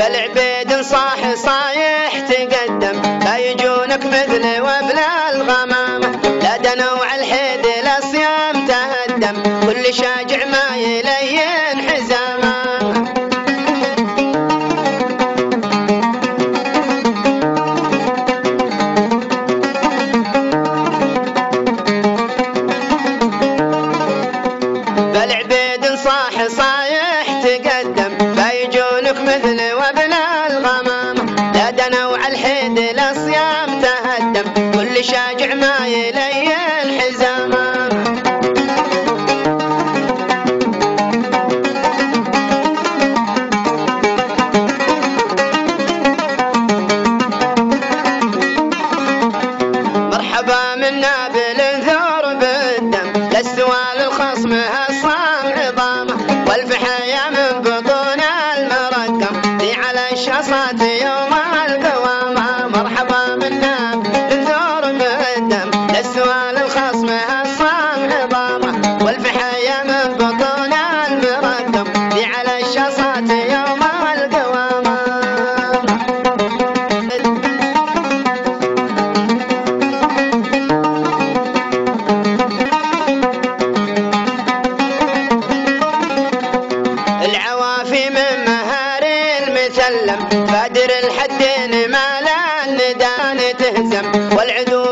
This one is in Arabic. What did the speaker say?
بالعبيد صاح صايح تقدم لا يجونك مثل وابل الغمامة لا دنوع الحيد الأصيام تهدم كل شاجع ما يلين حزامه بالعبيد صاح صايح تقدم الحيد الأصيام تهدم كل شاجع ما يلي الحزامة مرحبا منا بالانثار المسلم فادر الحدين ما لا الندان تهزم. والعدو